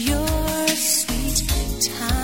your sweet time.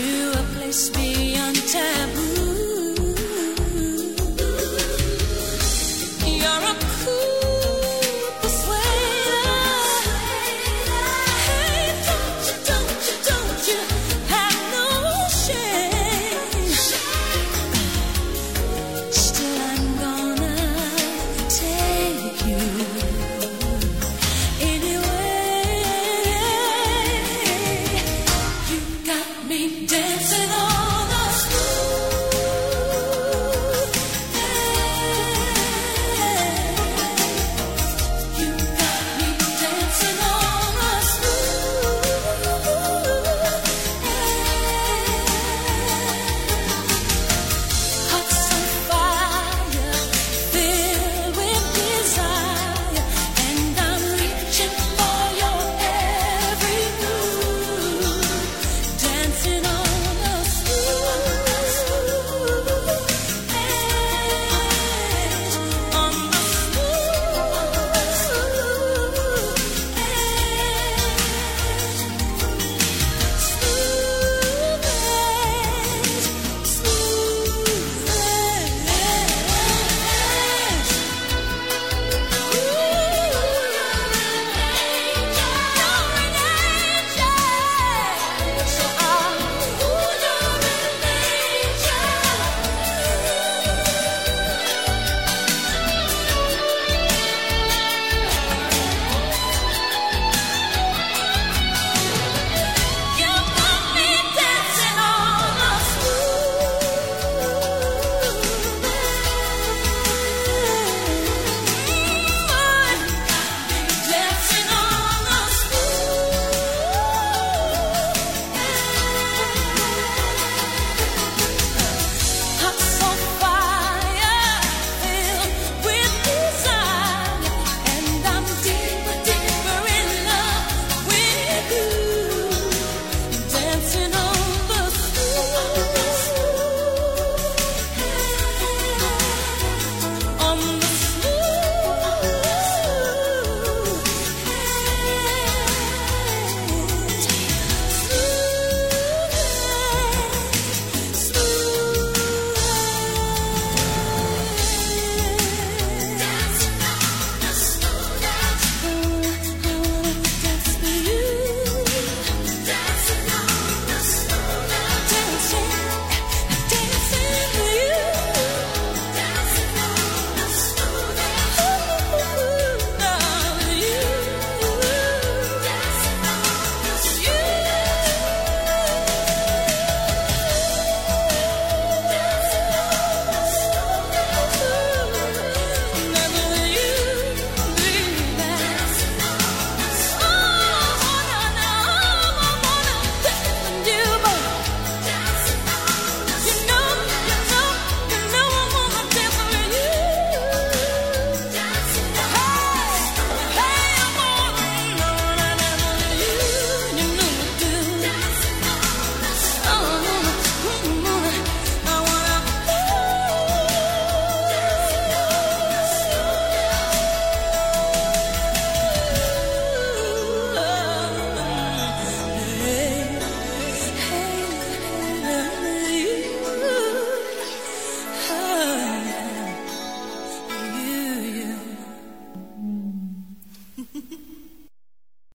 to a place beyond.